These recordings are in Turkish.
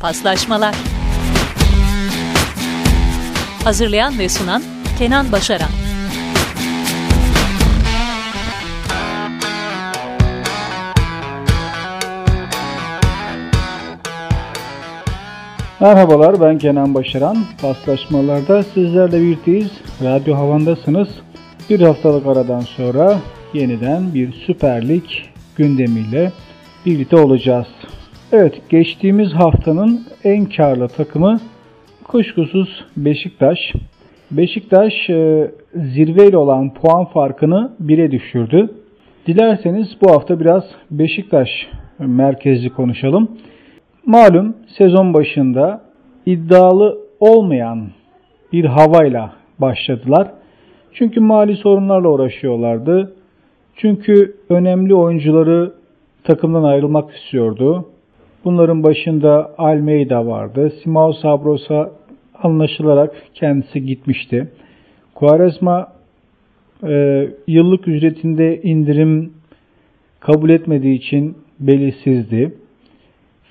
Paslaşmalar Hazırlayan ve sunan Kenan Başaran Merhabalar ben Kenan Başaran. Paslaşmalarda sizlerle birlikteyiz. Radyo Havan'dasınız. Bir haftalık aradan sonra yeniden bir Süper Lig gündemiyle birlikte olacağız. Evet geçtiğimiz haftanın en karlı takımı kuşkusuz Beşiktaş. Beşiktaş e, zirveyle olan puan farkını 1'e düşürdü. Dilerseniz bu hafta biraz Beşiktaş merkezli konuşalım. Malum sezon başında iddialı olmayan bir havayla başladılar. Çünkü mali sorunlarla uğraşıyorlardı. Çünkü önemli oyuncuları takımdan ayrılmak istiyordu. Bunların başında Almeida vardı. Simao Sabrosa anlaşılarak kendisi gitmişti. Quaresma e, yıllık ücretinde indirim kabul etmediği için belirsizdi.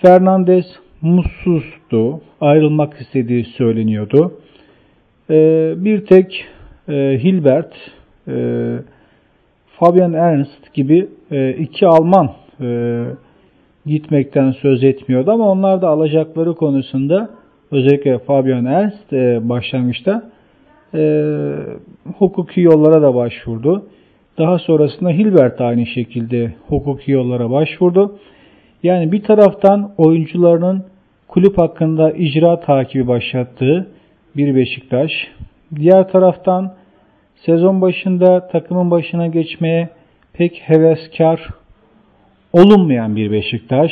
Fernandez mutsuzdu. Ayrılmak istediği söyleniyordu. E, bir tek e, Hilbert, e, Fabian Ernst gibi e, iki Alman e, gitmekten söz etmiyordu ama onlar da alacakları konusunda özellikle Fabian Ernst e, başlangıçta e, hukuki yollara da başvurdu. Daha sonrasında Hilbert aynı şekilde hukuki yollara başvurdu. Yani bir taraftan oyuncularının kulüp hakkında icra takibi başlattığı bir Beşiktaş. Diğer taraftan sezon başında takımın başına geçmeye pek heveskar olunmayan bir Beşiktaş.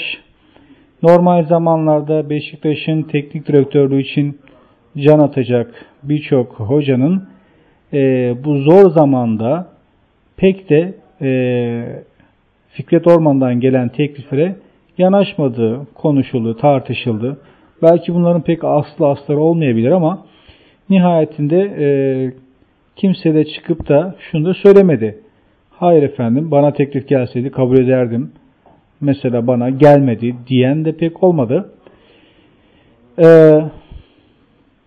Normal zamanlarda Beşiktaş'ın teknik direktörlüğü için can atacak birçok hocanın e, bu zor zamanda pek de e, Fikret Orman'dan gelen tekliflere yanaşmadığı konuşuldu, tartışıldı. Belki bunların pek aslı asları olmayabilir ama nihayetinde e, kimse de çıkıp da şunu da söylemedi. Hayır efendim bana teklif gelseydi kabul ederdim. Mesela bana gelmedi diyen de pek olmadı. Ee,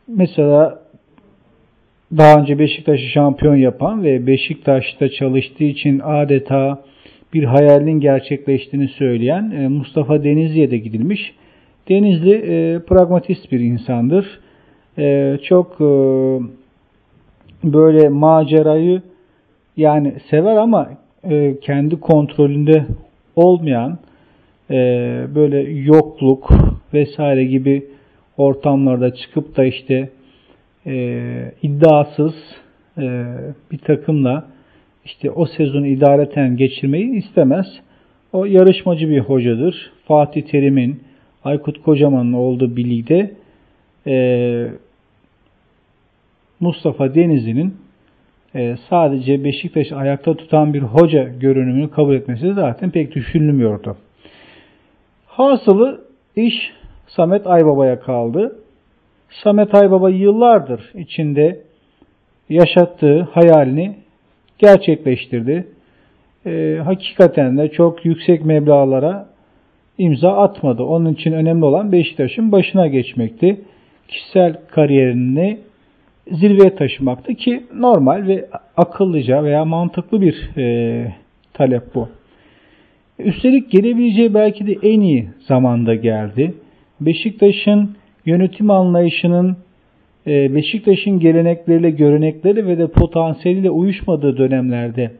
mesela daha önce Beşiktaş'ı şampiyon yapan ve Beşiktaş'ta çalıştığı için adeta bir hayalin gerçekleştiğini söyleyen e, Mustafa Denizli'ye de gidilmiş. Denizli e, pragmatist bir insandır. E, çok e, böyle macerayı yani sever ama e, kendi kontrolünde olmayan e, böyle yokluk vesaire gibi ortamlarda çıkıp da işte e, iddiasız e, bir takımla işte o sezonu idareten geçirmeyi istemez. O yarışmacı bir hocadır. Fatih Terim'in, Aykut Kocaman'ın olduğu bir ligde e, Mustafa Denizli'nin e, sadece Beşiktaş ayakta tutan bir hoca görünümünü kabul etmesi zaten pek düşünülmüyordu. Hasılı iş Samet Aybaba'ya kaldı. Samet Aybaba yıllardır içinde yaşattığı hayalini gerçekleştirdi. E, hakikaten de çok yüksek meblalara imza atmadı. Onun için önemli olan Beşiktaş'ın başına geçmekti. Kişisel kariyerini zirveye taşımaktı ki normal ve akıllıca veya mantıklı bir e, talep bu. Üstelik gelebileceği belki de en iyi zamanda geldi. Beşiktaş'ın yönetim anlayışının e, Beşiktaş'ın gelenekleriyle, görenekleri ve de potansiyeliyle uyuşmadığı dönemlerde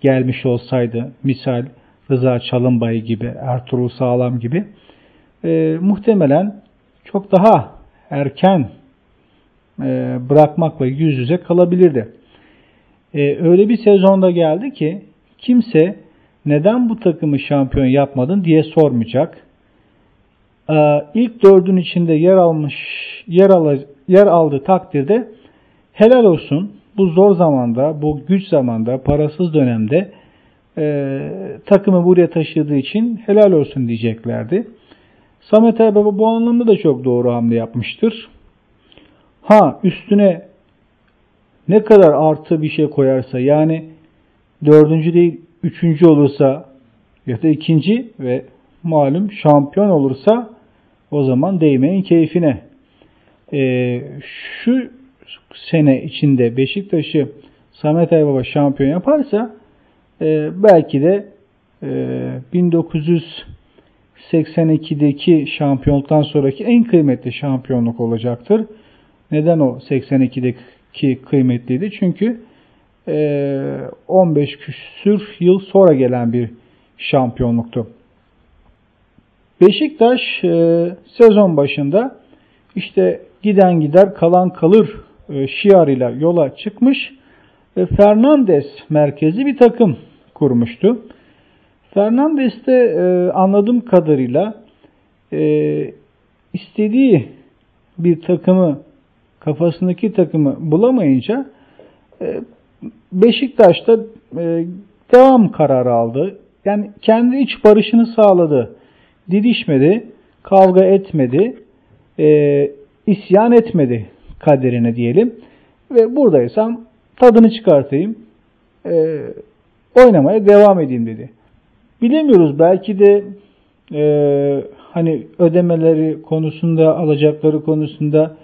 gelmiş olsaydı, misal Rıza Çalınbay gibi, Ertuğrul Sağlam gibi, e, muhtemelen çok daha erken e, bırakmakla yüz yüze kalabilirdi. E, öyle bir sezonda geldi ki kimse neden bu takımı şampiyon yapmadın diye sormayacak. E, ilk dördün içinde yer almış yer, al, yer aldığı takdirde helal olsun bu zor zamanda, bu güç zamanda, parasız dönemde e, takımı buraya taşıdığı için helal olsun diyeceklerdi. Samet Erbaba bu anlamda da çok doğru hamle yapmıştır. Ha üstüne ne kadar artı bir şey koyarsa yani dördüncü değil üçüncü olursa ya da ikinci ve malum şampiyon olursa O zaman değmeyin keyfine. E, şu sene içinde Beşiktaş'ı Samet Aybaba şampiyon yaparsa e, belki de e, 1982'deki şampiyonluktan sonraki en kıymetli şampiyonluk olacaktır. Neden o 82'deki kıymetliydi? Çünkü e, 15 küsür yıl sonra gelen bir şampiyonluktu. Beşiktaş e, sezon başında işte giden gider kalan kalır e, şiarıyla yola çıkmış ve Fernandes merkezi bir takım kurmuştu. Fernandes de e, anladığım kadarıyla e, istediği bir takımı kafasındaki takımı bulamayınca e, Beşiktaş'ta e, devam kararı aldı. Yani kendi iç barışını sağladı. Didişmedi, kavga etmedi, e, isyan etmedi kaderine diyelim. Ve buradaysam tadını çıkartayım, oynamaya devam edeyim dedi. Bilemiyoruz belki de e, hani ödemeleri konusunda, alacakları konusunda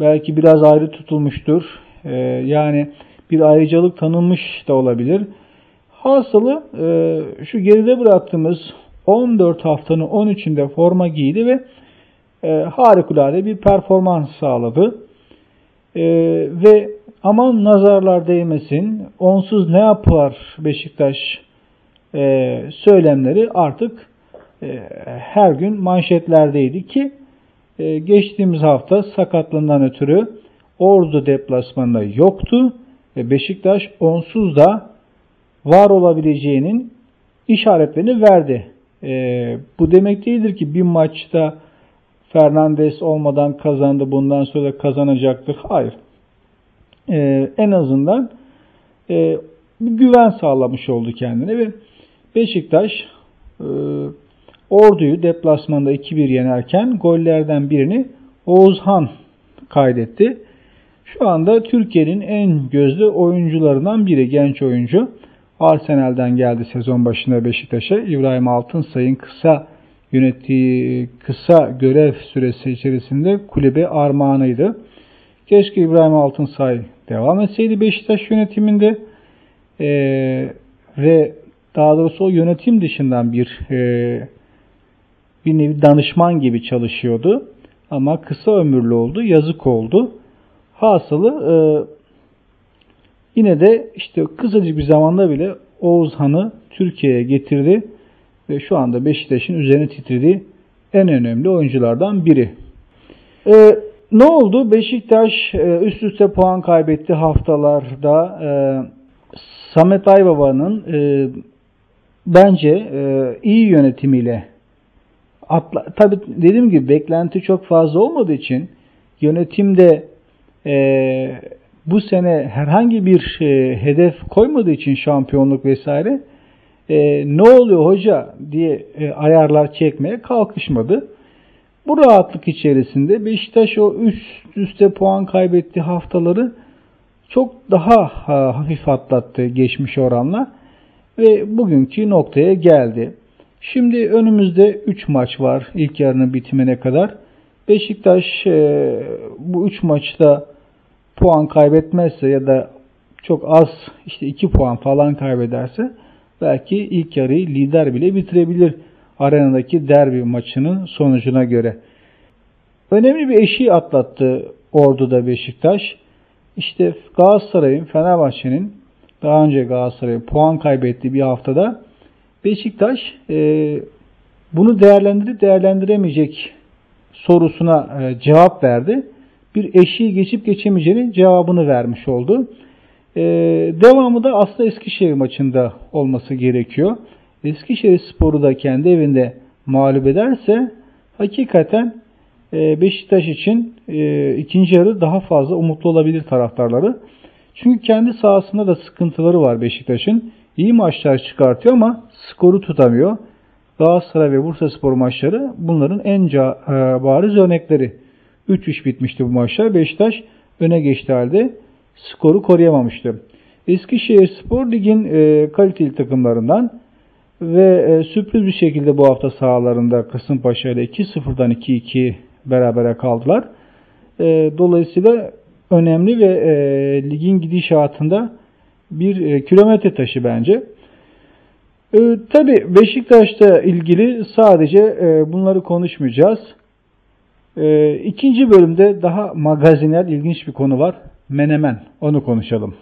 belki biraz ayrı tutulmuştur. E, yani bir ayrıcalık tanınmış da olabilir. Hasılı e, şu geride bıraktığımız 14 haftanın 13'ünde forma giydi ve e, harikulade bir performans sağladı. E, ve aman nazarlar değmesin, onsuz ne yapar Beşiktaş e, söylemleri artık e, her gün manşetlerdeydi ki e, geçtiğimiz hafta sakatlığından ötürü Ordu deplasmanında yoktu ve Beşiktaş onsuz da var olabileceğinin işaretlerini verdi. E, bu demek değildir ki bir maçta Fernandes olmadan kazandı bundan sonra kazanacaktır. Hayır. E, en azından e, bir güven sağlamış oldu kendine ve Beşiktaş e, Ordu'yu deplasmanda 2-1 yenerken gollerden birini Oğuzhan kaydetti. Şu anda Türkiye'nin en gözlü oyuncularından biri genç oyuncu. Arsenal'den geldi sezon başında Beşiktaş'a. İbrahim Altınsay'ın kısa yönettiği kısa görev süresi içerisinde kulübe armağanıydı. Keşke İbrahim Altınsay devam etseydi Beşiktaş yönetiminde ee, ve daha doğrusu o yönetim dışından bir e, bir nevi danışman gibi çalışıyordu. Ama kısa ömürlü oldu, yazık oldu. Hasılı e, yine de işte kısacık bir zamanda bile Oğuzhan'ı Türkiye'ye getirdi ve şu anda Beşiktaş'ın üzerine titrediği en önemli oyunculardan biri. E, ne oldu? Beşiktaş e, üst üste puan kaybetti haftalarda. E, Samet Aybaba'nın e, bence e, iyi yönetimiyle atla, tabi dediğim gibi beklenti çok fazla olmadığı için yönetimde e, bu sene herhangi bir e, hedef koymadığı için şampiyonluk vesaire e, ne oluyor hoca diye e, ayarlar çekmeye kalkışmadı. Bu rahatlık içerisinde Beşiktaş o üst üste puan kaybettiği haftaları çok daha ha, hafif atlattı geçmiş oranla ve bugünkü noktaya geldi. Şimdi önümüzde 3 maç var ilk yarının bitimine kadar. Beşiktaş e, bu 3 maçta puan kaybetmezse ya da çok az işte 2 puan falan kaybederse belki ilk yarıyı lider bile bitirebilir arenadaki derbi maçının sonucuna göre. Önemli bir eşiği atlattı Ordu'da Beşiktaş. İşte Galatasaray'ın, Fenerbahçe'nin daha önce Galatasaray puan kaybettiği bir haftada Beşiktaş e, bunu değerlendirip değerlendiremeyecek sorusuna e, cevap verdi. Bir eşiği geçip geçemeyeceğinin cevabını vermiş oldu. E, devamı da aslında Eskişehir maçında olması gerekiyor. Eskişehir Sporu da kendi evinde mağlup ederse hakikaten e, Beşiktaş için e, ikinci yarı daha fazla umutlu olabilir taraftarları. Çünkü kendi sahasında da sıkıntıları var Beşiktaş'ın. İyi maçlar çıkartıyor ama skoru tutamıyor. Galatasaray ve Bursa Spor maçları bunların en e, bariz örnekleri. 3-3 bitmişti bu maçlar. Beşiktaş öne geçti halde skoru koruyamamıştı. Eskişehir Spor Lig'in e, kaliteli takımlarından ve e, sürpriz bir şekilde bu hafta sahalarında Kasımpaşa ile 2-0'dan 2-2 berabere kaldılar. E, dolayısıyla önemli ve e, ligin gidişatında bir e, kilometre taşı bence. E, Tabi Beşiktaş'ta ilgili sadece e, bunları konuşmayacağız. E, ikinci bölümde daha magazinel ilginç bir konu var. Menemen. Onu konuşalım.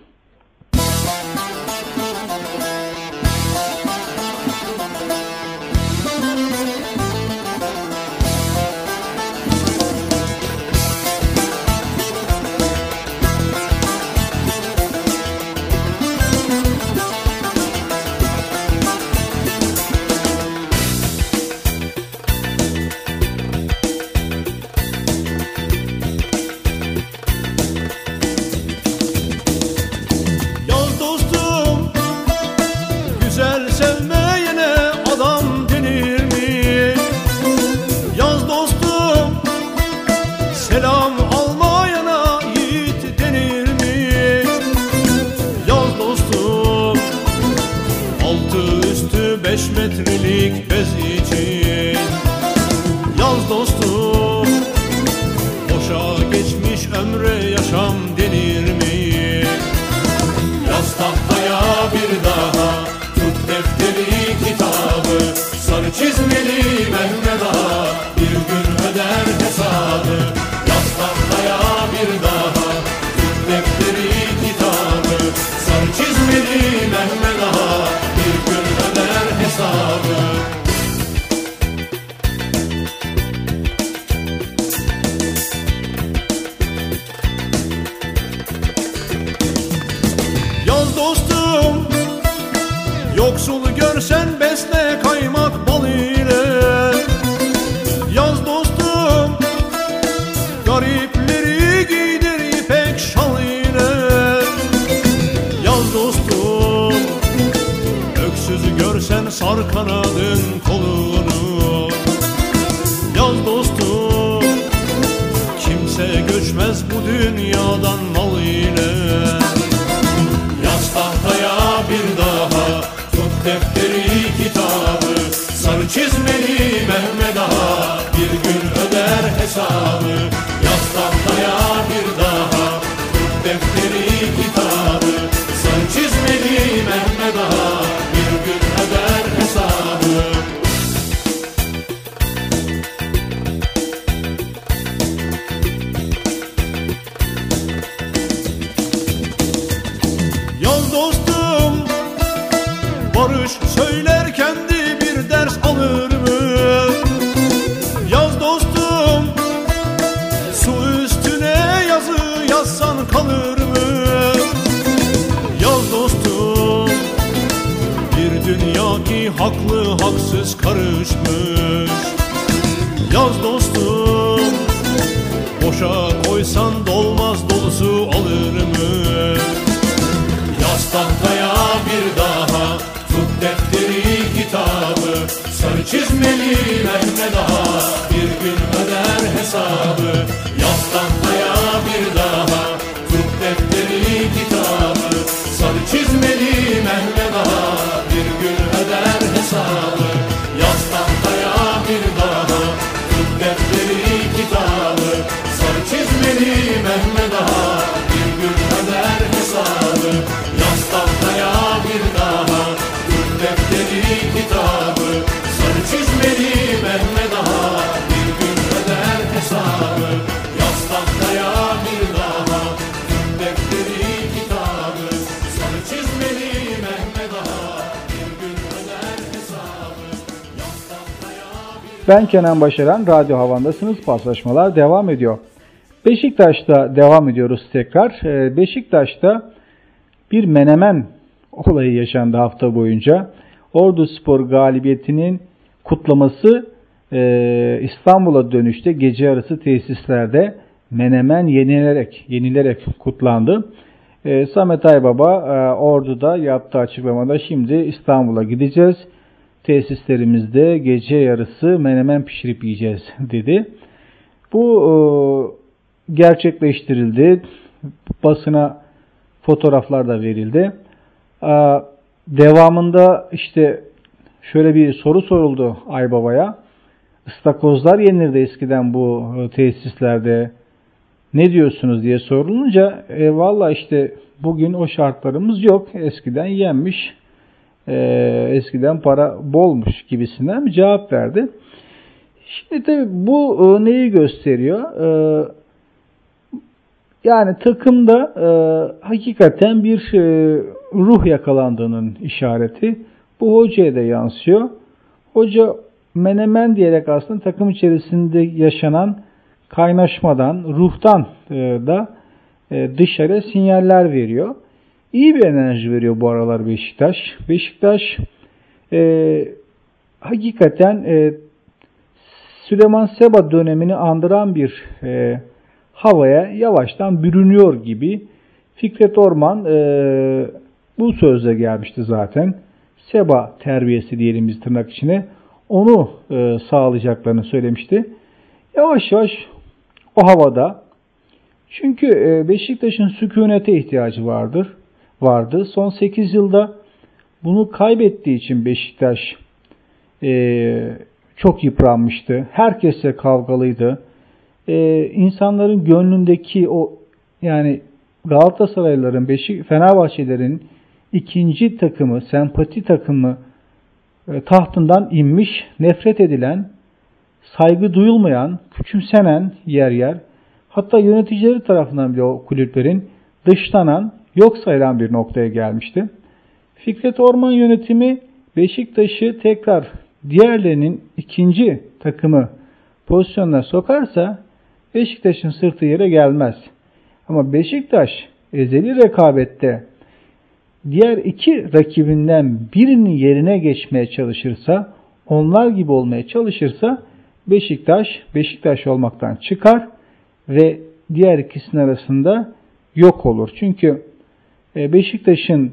çizmeli. Ben Kenan Başaran, Radyo Havan'dasınız. Paslaşmalar devam ediyor. Beşiktaş'ta devam ediyoruz tekrar. Ee, Beşiktaş'ta bir menemen olayı yaşandı hafta boyunca. Ordu Spor galibiyetinin kutlaması e, İstanbul'a dönüşte gece arası tesislerde menemen yenilerek yenilerek kutlandı. E, Samet Aybaba e, Ordu'da yaptığı açıklamada şimdi İstanbul'a gideceğiz tesislerimizde gece yarısı menemen pişirip yiyeceğiz dedi. Bu e, gerçekleştirildi. Basına fotoğraflar da verildi. E, devamında işte şöyle bir soru soruldu Aybaba'ya. ıstakozlar yenirdi eskiden bu e, tesislerde. Ne diyorsunuz diye sorulunca e, valla işte bugün o şartlarımız yok. Eskiden yenmiş, e, eskiden para bolmuş gibisinden bir cevap verdi. Şimdi tabii bu e, neyi gösteriyor? E, yani takımda e, hakikaten bir e, ruh yakalandığının işareti. Bu hocaya da yansıyor. Hoca menemen diyerek aslında takım içerisinde yaşanan kaynaşmadan, ruhtan e, da e, dışarı sinyaller veriyor. İyi bir enerji veriyor bu aralar Beşiktaş. Beşiktaş e, hakikaten e, Süleyman Seba dönemini andıran bir e, havaya yavaştan bürünüyor gibi. Fikret Orman e, bu sözle gelmişti zaten. Seba terbiyesi diyelim biz tırnak içine. Onu e, sağlayacaklarını söylemişti. Yavaş yavaş o havada. Çünkü e, Beşiktaş'ın sükunete ihtiyacı vardır. Vardı. Son 8 yılda bunu kaybettiği için Beşiktaş e, çok yıpranmıştı. Herkesle kavgalıydı. Ee, insanların gönlündeki o yani Galatasaraylıların, Beşik, Fenerbahçelerin ikinci takımı, sempati takımı e, tahtından inmiş, nefret edilen, saygı duyulmayan, küçümsenen yer yer, hatta yöneticileri tarafından bile o kulüplerin dışlanan, yok sayılan bir noktaya gelmişti. Fikret Orman yönetimi Beşiktaş'ı tekrar diğerlerinin ikinci takımı pozisyonuna sokarsa Beşiktaş'ın sırtı yere gelmez. Ama Beşiktaş ezeli rekabette diğer iki rakibinden birinin yerine geçmeye çalışırsa, onlar gibi olmaya çalışırsa Beşiktaş Beşiktaş olmaktan çıkar ve diğer ikisinin arasında yok olur. Çünkü Beşiktaş'ın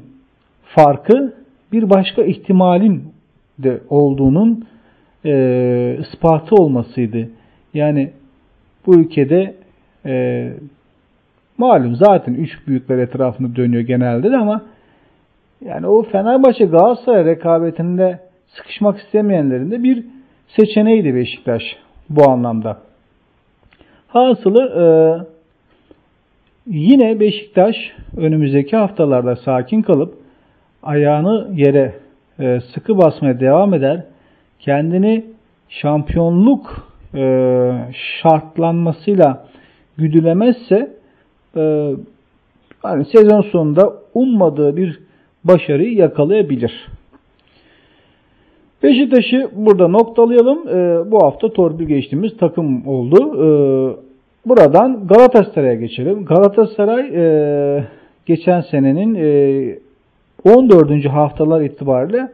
farkı bir başka ihtimalin de olduğunun e, ispatı olmasıydı. Yani bu ülkede e, malum zaten üç büyükler etrafında dönüyor genelde de ama yani o Fenerbahçe Galatasaray rekabetinde sıkışmak istemeyenlerin de bir seçeneğiydi Beşiktaş bu anlamda. Hasılı e, yine Beşiktaş önümüzdeki haftalarda sakin kalıp ayağını yere e, sıkı basmaya devam eder. Kendini şampiyonluk e, şartlanmasıyla güdülemezse e, yani sezon sonunda ummadığı bir başarıyı yakalayabilir. Beşiktaş'ı burada noktalayalım. Bu hafta torpil geçtiğimiz takım oldu. Buradan Galatasaray'a geçelim. Galatasaray e, geçen senenin e, 14. haftalar itibariyle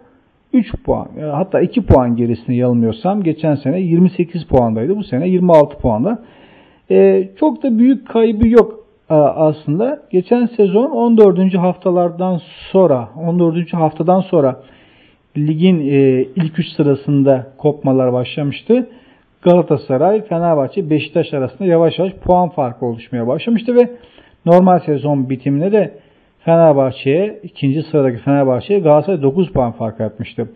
3 puan e, hatta 2 puan gerisini yanılmıyorsam geçen sene 28 puandaydı. Bu sene 26 puanda. Ee, çok da büyük kaybı yok e, aslında. Geçen sezon 14. haftalardan sonra 14. haftadan sonra ligin e, ilk 3 sırasında kopmalar başlamıştı. Galatasaray, Fenerbahçe, Beşiktaş arasında yavaş yavaş puan farkı oluşmaya başlamıştı ve normal sezon bitiminde de Fenerbahçe'ye, ikinci sıradaki Fenerbahçe'ye Galatasaray 9 puan fark atmıştı.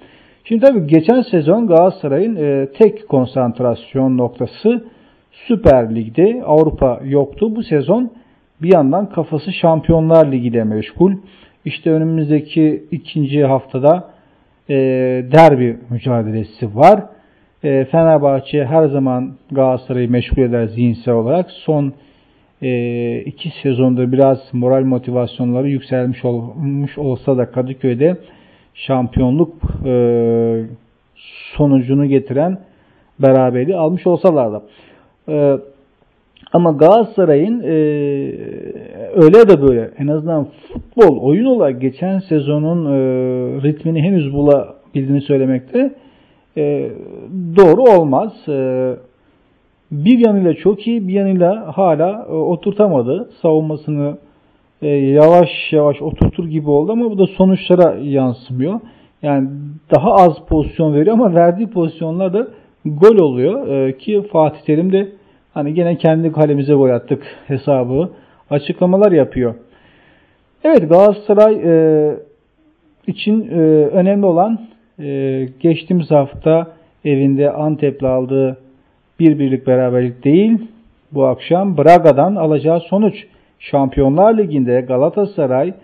Şimdi tabii geçen sezon Galatasaray'ın e, tek konsantrasyon noktası Süper Lig'de. Avrupa yoktu. Bu sezon bir yandan kafası Şampiyonlar Ligi ile meşgul. İşte önümüzdeki ikinci haftada e, derbi mücadelesi var. E, Fenerbahçe her zaman Galatasaray'ı meşgul eder zihinsel olarak. Son e, iki sezonda biraz moral motivasyonları yükselmiş olmuş olsa da Kadıköy'de şampiyonluk e, sonucunu getiren beraberi almış olsalar da. E, ama Galatasaray'ın e, öyle de böyle en azından futbol oyun olarak geçen sezonun e, ritmini henüz bulabildiğini söylemekte e, doğru olmaz. E, bir yanıyla çok iyi, bir yanıyla hala e, oturtamadı. Savunmasını e, yavaş yavaş oturtur gibi oldu ama bu da sonuçlara yansımıyor. Yani daha az pozisyon veriyor ama verdiği pozisyonlar da gol oluyor. E, ki Fatih Terim de hani gene kendi kalemize gol attık hesabı açıklamalar yapıyor. Evet Galatasaray için önemli olan geçtiğimiz hafta evinde Antep'le aldığı bir birlik beraberlik değil. Bu akşam Braga'dan alacağı sonuç. Şampiyonlar Ligi'nde Galatasaray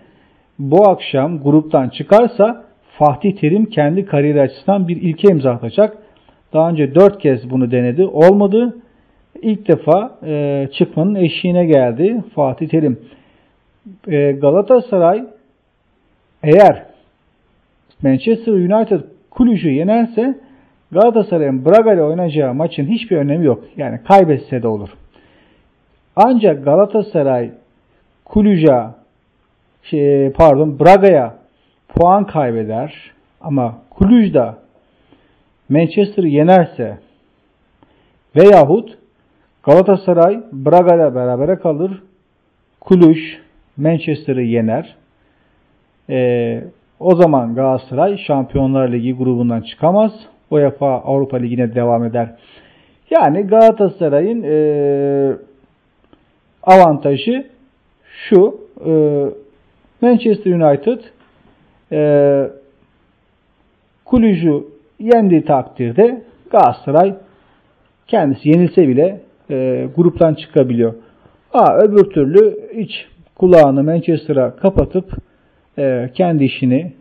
bu akşam gruptan çıkarsa Fatih Terim kendi kariyeri açısından bir ilke imza atacak. Daha önce dört kez bunu denedi. Olmadı. İlk defa e, çıkmanın eşiğine geldi Fatih Terim. E, Galatasaray eğer Manchester United Kulücü yenerse Galatasaray'ın Braga ile oynayacağı maçın hiçbir önemi yok. Yani kaybetse de olur. Ancak Galatasaray Kulüca şey, pardon Braga'ya puan kaybeder ama Kulüc'da Manchester'ı yenerse veyahut Galatasaray Braga ile berabere kalır. Kulüç Manchester'ı yener. Ee, o zaman Galatasaray Şampiyonlar Ligi grubundan çıkamaz. UEFA Avrupa Ligi'ne devam eder. Yani Galatasaray'ın e, avantajı şu. E, Manchester United e, Kulücü yendiği takdirde Galatasaray kendisi yenilse bile e, gruptan çıkabiliyor. Ha, öbür türlü iç kulağını Manchester'a kapatıp e, kendi işini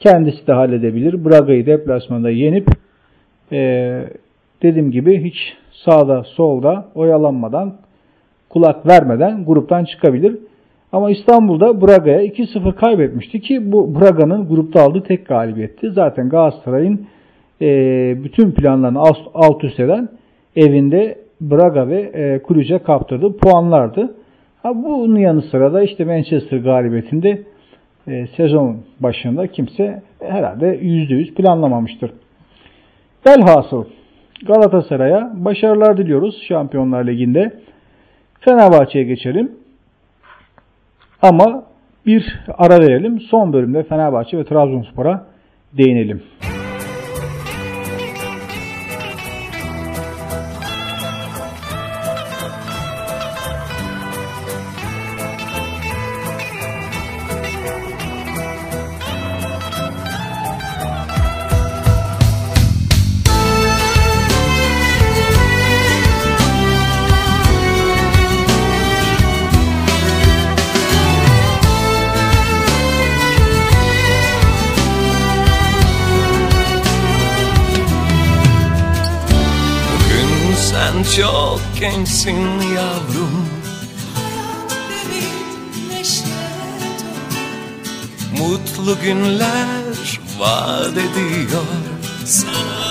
kendisi de halledebilir. Braga'yı deplasmanda yenip e, dediğim gibi hiç sağda solda oyalanmadan kulak vermeden gruptan çıkabilir. Ama İstanbul'da Braga'ya 2-0 kaybetmişti ki bu Braga'nın grupta aldığı tek galibiyetti. Zaten Galatasaray'ın e, bütün planlarını alt, alt üst eden evinde Braga ve e, Kulüce kaptırdığı puanlardı. Ha, bunun yanı sıra da işte Manchester galibiyetinde e, sezon başında kimse herhalde %100 planlamamıştır. Velhasıl Galatasaray'a başarılar diliyoruz Şampiyonlar Ligi'nde. Fenerbahçe'ye geçelim. Ama bir ara verelim. Son bölümde Fenerbahçe ve Trabzonspor'a değinelim. Gençsin yavrum. Mutlu günler vaat ediyor. sana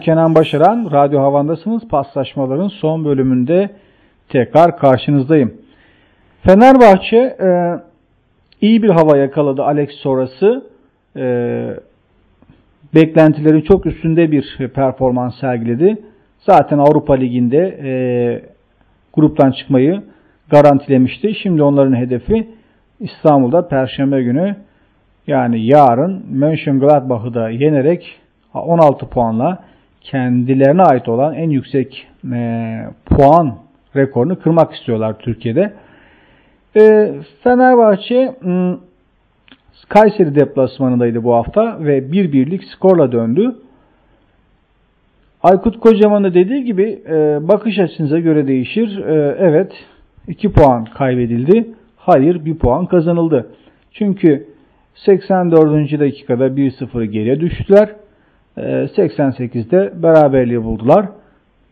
Kenan Başaran, Radyo Havan'dasınız. Paslaşmaların son bölümünde tekrar karşınızdayım. Fenerbahçe e, iyi bir hava yakaladı Alex sonrası. E, beklentilerin çok üstünde bir performans sergiledi. Zaten Avrupa Ligi'nde e, gruptan çıkmayı garantilemişti. Şimdi onların hedefi İstanbul'da Perşembe günü yani yarın Mönchengladbach'ı da yenerek 16 puanla kendilerine ait olan en yüksek e, puan rekorunu kırmak istiyorlar Türkiye'de. E, Fenerbahçe Kayseri deplasmanındaydı bu hafta ve bir birlik skorla döndü. Aykut Kocaman'ın dediği gibi e, bakış açınıza göre değişir. E, evet 2 puan kaybedildi. Hayır 1 puan kazanıldı. Çünkü 84. dakikada 1-0 geriye düştüler. E, 88'de beraberliği buldular.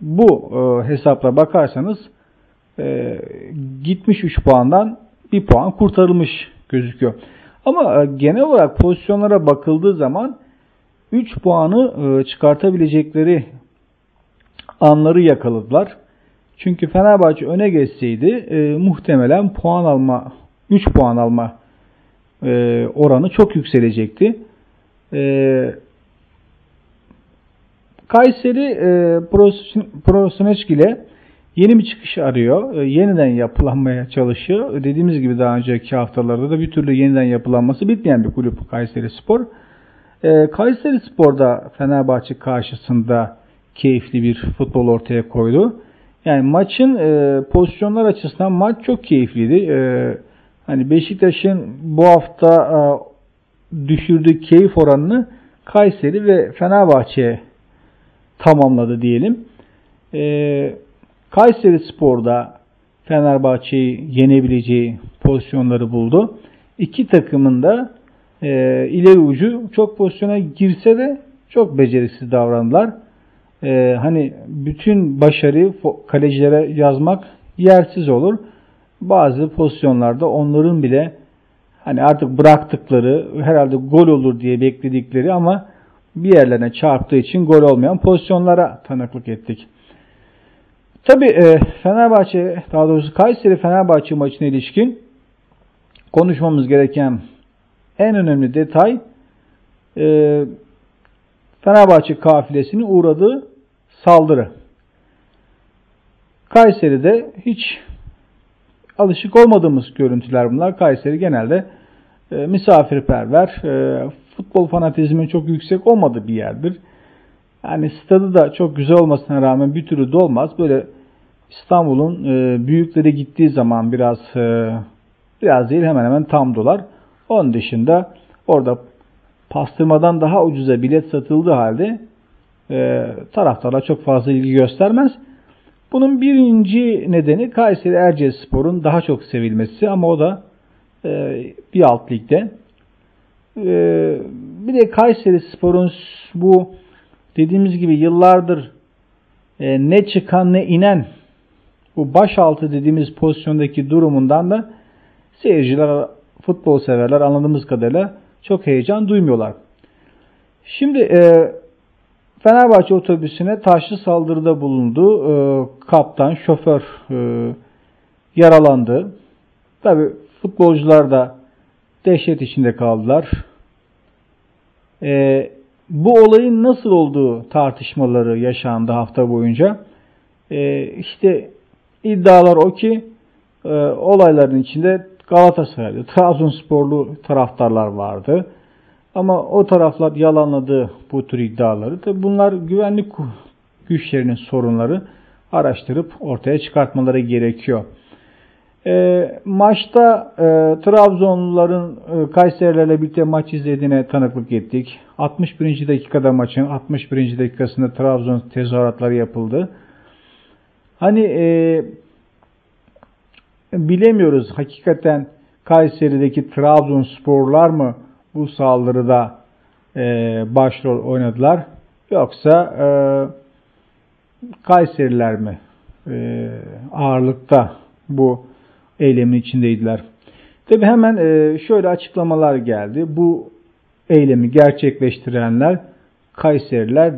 Bu e, hesapla bakarsanız e, gitmiş 3 puandan 1 puan kurtarılmış gözüküyor. Ama e, genel olarak pozisyonlara bakıldığı zaman 3 puanı çıkartabilecekleri anları yakaladılar. Çünkü Fenerbahçe öne geçseydi muhtemelen puan alma 3 puan alma oranı çok yükselecekti. E, Kayseri e, Prosuneçki ile yeni bir çıkış arıyor. E, yeniden yapılanmaya çalışıyor. Dediğimiz gibi daha önceki haftalarda da bir türlü yeniden yapılanması bitmeyen bir kulüp Kayseri Spor. E, Kayseri Spor'da Fenerbahçe karşısında keyifli bir futbol ortaya koydu. Yani maçın e, pozisyonlar açısından maç çok keyifliydi. E, hani Beşiktaş'ın bu hafta e, düşürdüğü keyif oranını Kayseri ve Fenerbahçe tamamladı diyelim. E, Kayseri Spor'da Fenerbahçe'yi yenebileceği pozisyonları buldu. İki takımın da e, ileri ucu çok pozisyona girse de çok beceriksiz davrandılar. E, hani bütün başarıyı kalecilere yazmak yersiz olur. Bazı pozisyonlarda onların bile hani artık bıraktıkları herhalde gol olur diye bekledikleri ama bir yerlerine çarptığı için gol olmayan pozisyonlara tanıklık ettik. Tabi e, Fenerbahçe daha doğrusu Kayseri Fenerbahçe maçına ilişkin konuşmamız gereken en önemli detay e, Fenerbahçe kafilesinin uğradığı saldırı. Kayseri'de hiç alışık olmadığımız görüntüler bunlar. Kayseri genelde e, misafirperver, e, futbol fanatizmi çok yüksek olmadığı bir yerdir. Yani stadı da çok güzel olmasına rağmen bir türlü dolmaz. Böyle İstanbul'un e, büyükleri gittiği zaman biraz e, biraz değil hemen hemen tam dolar. Onun dışında orada pastırmadan daha ucuza bilet satıldığı halde e, taraftarlar çok fazla ilgi göstermez. Bunun birinci nedeni Kayseri Erciyes Spor'un daha çok sevilmesi ama o da e, bir alt ligde. E, bir de Kayseri Spor'un bu dediğimiz gibi yıllardır e, ne çıkan ne inen bu başaltı dediğimiz pozisyondaki durumundan da seyirciler, futbol severler anladığımız kadarıyla çok heyecan duymuyorlar. Şimdi e, Fenerbahçe otobüsüne taşlı saldırıda bulundu. E, kaptan, şoför e, yaralandı. Tabi futbolcular da dehşet içinde kaldılar. E, bu olayın nasıl olduğu tartışmaları yaşandı hafta boyunca. E, işte iddialar o ki e, olayların içinde Galatasaraylı, Trabzonsporlu taraftarlar vardı. Ama o taraflar yalanladı bu tür iddiaları. Tabi bunlar güvenlik güçlerinin sorunları araştırıp ortaya çıkartmaları gerekiyor. E, maçta e, Trabzonluların e, Kayserilerle birlikte maç izlediğine tanıklık ettik. 61. dakikada maçın 61. dakikasında Trabzon tezahüratları yapıldı. Hani e, bilemiyoruz hakikaten Kayseri'deki Trabzonsporlar mı bu saldırıda e, başrol oynadılar yoksa e, Kayseriler mi e, ağırlıkta bu eylemin içindeydiler. Tabi hemen e, şöyle açıklamalar geldi. Bu eylemi gerçekleştirenler Kayseriler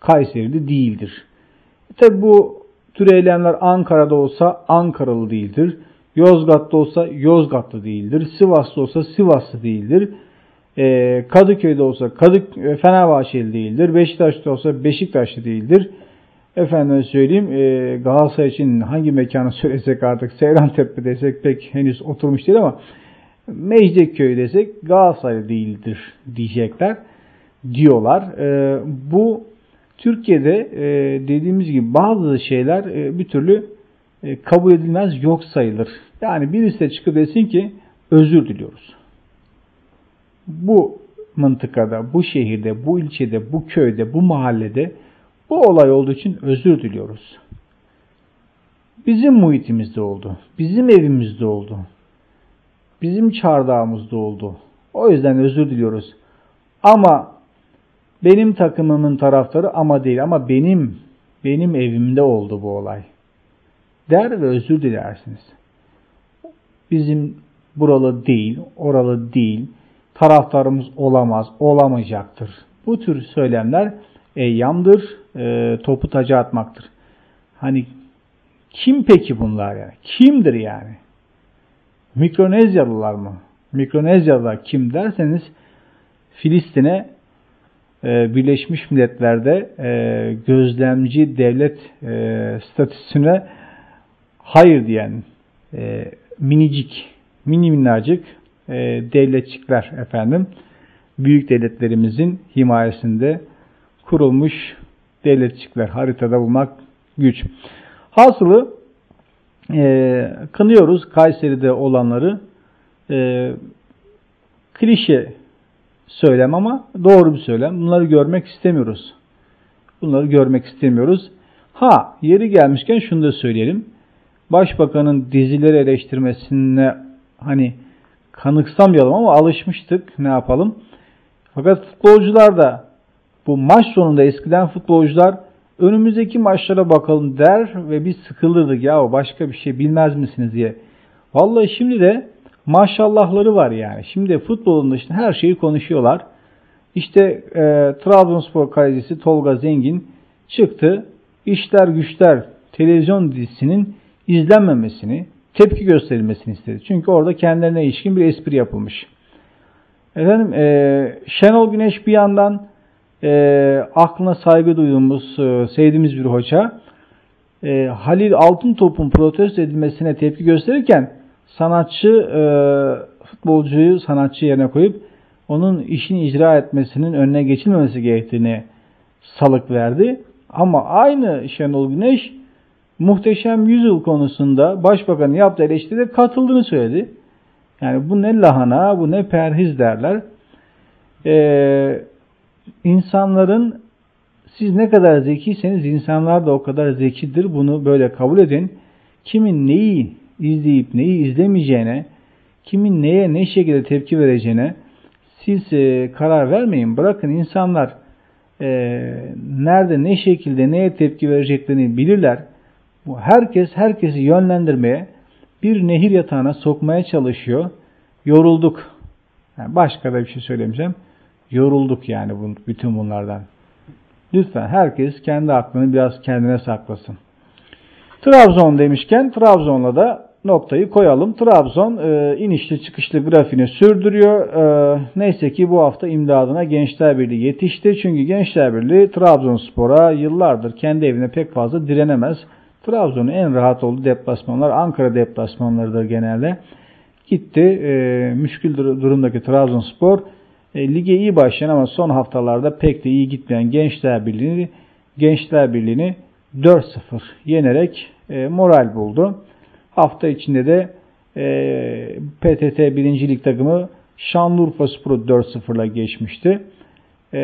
Kayserili değildir. Tabi bu tür eylemler Ankara'da olsa Ankaralı değildir. Yozgat'ta olsa Yozgatlı değildir. Sivas'ta olsa Sivaslı değildir. E, Kadıköy'de olsa Kadık e, Fenerbahçeli değildir. Beşiktaş'ta olsa Beşiktaşlı değildir. Efendim söyleyeyim e, Galatasaray için hangi mekanı söylesek artık Seyrantepe desek pek henüz oturmuş değil ama Mecidiyeköy desek Galatasaray değildir diyecekler diyorlar. E, bu Türkiye'de e, dediğimiz gibi bazı şeyler e, bir türlü e, kabul edilmez yok sayılır. Yani birisi de çıkıp desin ki özür diliyoruz. Bu mıntıkada, bu şehirde, bu ilçede, bu köyde, bu mahallede bu olay olduğu için özür diliyoruz. Bizim muhitimizde oldu. Bizim evimizde oldu. Bizim çardağımızda oldu. O yüzden özür diliyoruz. Ama benim takımımın taraftarı ama değil ama benim benim evimde oldu bu olay. Der ve özür dilersiniz. Bizim buralı değil, oralı değil, taraftarımız olamaz, olamayacaktır. Bu tür söylemler eyyamdır, e, topu taca atmaktır. Hani kim peki bunlar yani? Kimdir yani? Mikronezyalılar mı? Mikronezyalılar kim derseniz Filistin'e e, Birleşmiş Milletler'de e, gözlemci devlet e, statüsüne hayır diyen e, minicik, mini minnacık e, devletçikler efendim büyük devletlerimizin himayesinde kurulmuş devletçikler haritada bulmak güç. Hasılı e, kınıyoruz Kayseri'de olanları e, klişe söylem ama doğru bir söylem. Bunları görmek istemiyoruz. Bunları görmek istemiyoruz. Ha yeri gelmişken şunu da söyleyelim. Başbakanın dizileri eleştirmesine hani kanıksamayalım ama alışmıştık. Ne yapalım? Fakat futbolcular da bu maç sonunda eskiden futbolcular önümüzdeki maçlara bakalım der ve biz sıkılırdık ya başka bir şey bilmez misiniz diye. Vallahi şimdi de maşallahları var yani. Şimdi futbolun dışında her şeyi konuşuyorlar. İşte e, Trabzonspor kalecisi Tolga Zengin çıktı. İşler Güçler televizyon dizisinin izlenmemesini, tepki gösterilmesini istedi. Çünkü orada kendilerine ilişkin bir espri yapılmış. Efendim e, Şenol Güneş bir yandan e, aklına saygı duyduğumuz, e, sevdiğimiz bir hoca e, Halil Altıntop'un protesto edilmesine tepki gösterirken sanatçı e, futbolcuyu sanatçı yerine koyup onun işini icra etmesinin önüne geçilmemesi gerektiğini salık verdi. Ama aynı Şenol Güneş muhteşem yüzyıl konusunda başbakanın yaptığı eleştiride katıldığını söyledi. Yani bu ne lahana, bu ne perhiz derler. Ee, insanların siz ne kadar zekiyseniz insanlar da o kadar zekidir. Bunu böyle kabul edin. Kimin neyi izleyip neyi izlemeyeceğine, kimin neye ne şekilde tepki vereceğine siz e, karar vermeyin. Bırakın insanlar e, nerede ne şekilde neye tepki vereceklerini bilirler. Bu herkes herkesi yönlendirmeye, bir nehir yatağına sokmaya çalışıyor. Yorulduk. Yani başka da bir şey söylemeyeceğim. Yorulduk yani bütün bunlardan. Lütfen herkes kendi aklını biraz kendine saklasın. Trabzon demişken Trabzon'la da noktayı koyalım. Trabzon e, inişli çıkışlı grafiğini sürdürüyor. E, neyse ki bu hafta imdadına Gençler Birliği yetişti. Çünkü Gençler Birliği Trabzonspor'a yıllardır kendi evine pek fazla direnemez. Trabzon'un en rahat olduğu deplasmanlar Ankara deplasmanlarıdır genelde. Gitti. E, müşkül durumdaki Trabzonspor e, lige iyi başlayan ama son haftalarda pek de iyi gitmeyen Gençler Birliği'ni Gençler Birliği'ni 4-0 yenerek e, moral buldu. Hafta içinde de e, PTT 1. Lig takımı Şanlıurfa Spor'u 4-0'la geçmişti. E,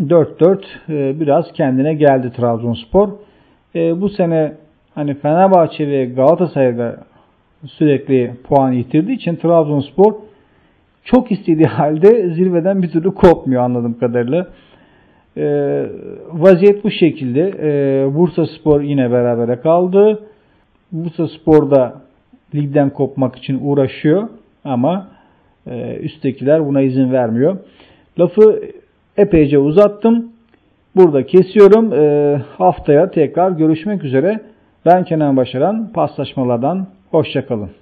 4-4 e, biraz kendine geldi Trabzonspor. E, bu sene hani Fenerbahçe ve Galatasaray'da sürekli puan yitirdiği için Trabzonspor çok istediği halde zirveden bir türlü kopmuyor anladığım kadarıyla. E, vaziyet bu şekilde. E, Bursa Spor yine berabere kaldı. Bursa Spor'da ligden kopmak için uğraşıyor ama e, üsttekiler buna izin vermiyor. Lafı epeyce uzattım. Burada kesiyorum. E, haftaya tekrar görüşmek üzere. Ben Kenan Başaran. Paslaşmalardan hoşçakalın.